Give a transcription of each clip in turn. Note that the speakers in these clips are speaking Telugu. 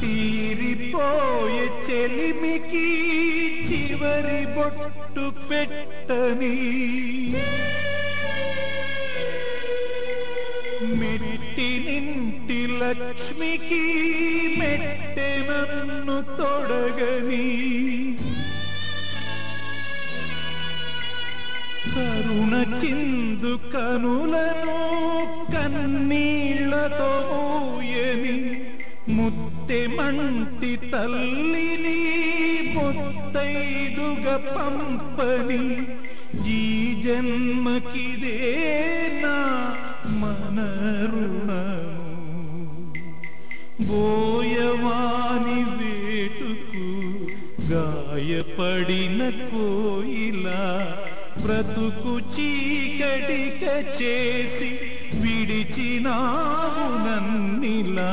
తీరిపోయే చెలిమికి చివరి బొట్టు పెట్టని. మెట్టి నింటి లక్ష్మికి మెట్టె నన్ను తొడగని. కరుణ చిందు కనులను కన్నీళ్ళతో ముత్తెమంటి తల్లిని పొత్తైదుగ పంపని ఈ జన్మకిదేనా మన రుణము బోయవాని వేటుకు గాయపడిన కోయిలా బ్రతుకు చీకటిక చేసి విడిచినావు నన్నిలా.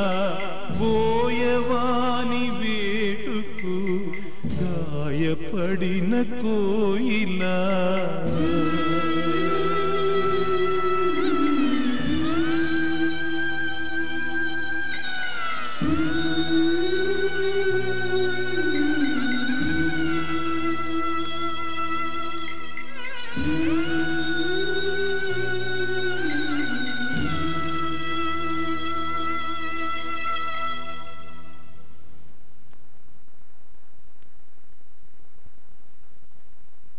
బోయవాని వేటుకు గాయపడిన కోయిలా. Thank